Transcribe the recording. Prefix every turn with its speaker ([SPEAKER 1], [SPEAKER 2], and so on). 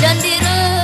[SPEAKER 1] dan direm